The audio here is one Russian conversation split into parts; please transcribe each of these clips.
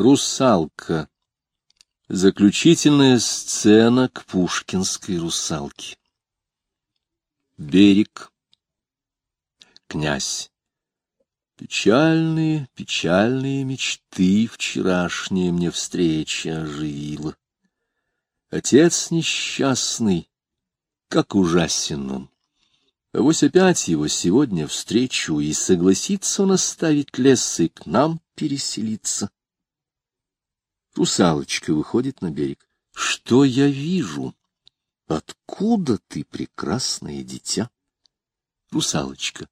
Русалка. Заключительная сцена к пушкинской русалке. Берег. Князь. Печальные, печальные мечты вчерашняя мне встреча оживила. Отец несчастный, как ужасен он. Авось опять его сегодня встречу, и согласится он оставить лес и к нам переселиться. Русалочка выходит на берег. Что я вижу? Откуда ты, прекрасное дитя? Русалочка.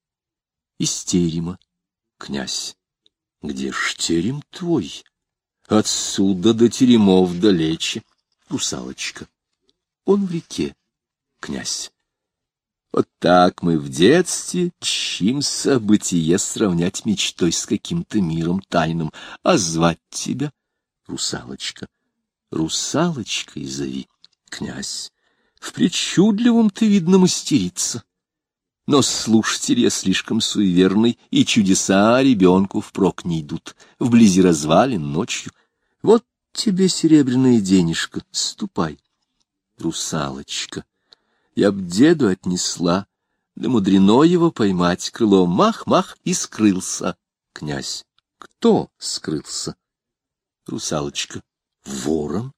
Из терема. Князь. Где ж терем твой? Отсюда до теремов далече. Русалочка. Он в реке. Князь. Вот так мы в детстве чимся бытие сравнять мечтой с каким-то миром тайным, а звать тебя русалочка. Русалочкой зови, князь. В причудливом ты, видно, мастерица. Но слушатель я слишком суеверный, и чудеса ребенку впрок не идут, вблизи развалин ночью. Вот тебе серебряная денежка, ступай. Русалочка, я б деду отнесла, да мудрено его поймать, крыло мах-мах и скрылся. Князь, кто скрылся? Русалочка. Ворон?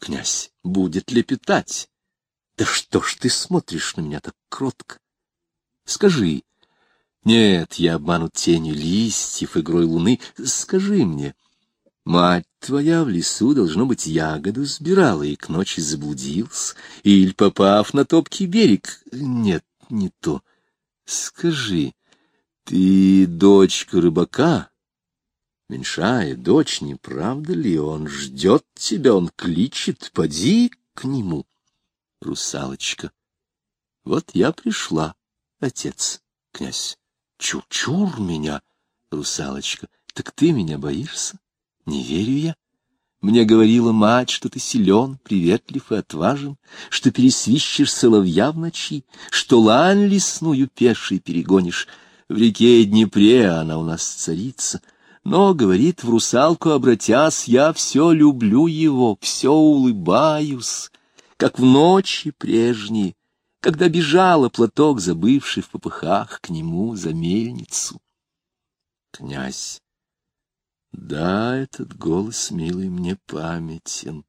Князь, будет лепетать. Да что ж ты смотришь на меня так кротко? Скажи. Нет, я обманут тенью листьев, игрой луны. Скажи мне. Мать твоя в лесу, должно быть, ягоду сбирала и к ночи заблудился, или, попав на топкий берег... Нет, не то. Скажи, ты дочка рыбака? Меньшая дочь, не правда ли? Он ждет тебя, он кличет, поди к нему. Русалочка. Вот я пришла, отец, князь. Чур-чур меня, русалочка. Так ты меня боишься? Не верю я. Мне говорила мать, что ты силен, приветлив и отважен, что пересвищешь соловья в ночи, что лань лесную пешей перегонишь. В реке Днепре она у нас царица — но, говорит в русалку, обратясь, я все люблю его, все улыбаюсь, как в ночи прежние, когда бежала платок, забывший в попыхах к нему за мельницу. Князь. Да, этот голос, милый, мне памятен.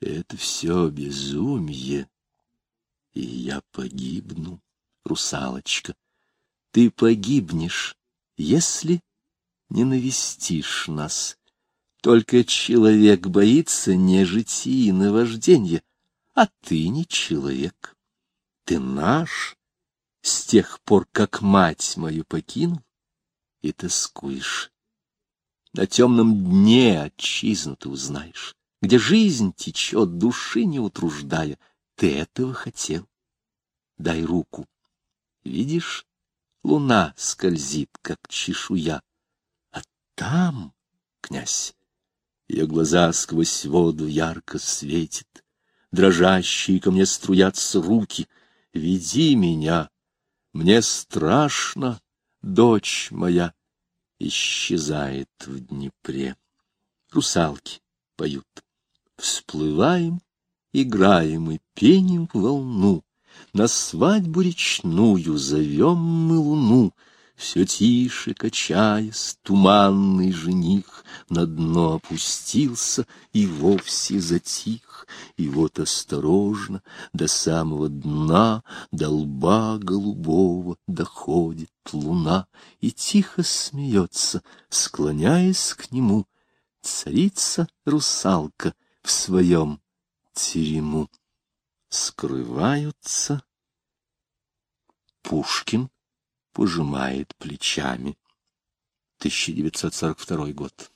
Это все безумие, и я погибну, русалочка. Ты погибнешь, если не навестишь нас. Только человек боится нежити и наважденья, а ты не человек. Ты наш с тех пор, как мать мою покинул, и тоскуешь. На темном дне отчизну ты узнаешь, где жизнь течет, души не утруждая. Ты этого хотел. Дай руку. Видишь, луна скользит, как чешуя там, князь. Ее глаза сквозь воду ярко светит, дрожащие ко мне струятся руки. Веди меня, мне страшно, дочь моя, исчезает в Днепре. Русалки поют. Всплываем, играем и пеним волну, На свадьбу речную зовем мы луну — все тише, качаясь, туманный жених На дно опустился и вовсе затих. И вот осторожно до самого дна, До лба голубого доходит луна И тихо смеется, склоняясь к нему, Царица-русалка в своем терему. Скрываются Пушкин пожимает плечами. 1942 год.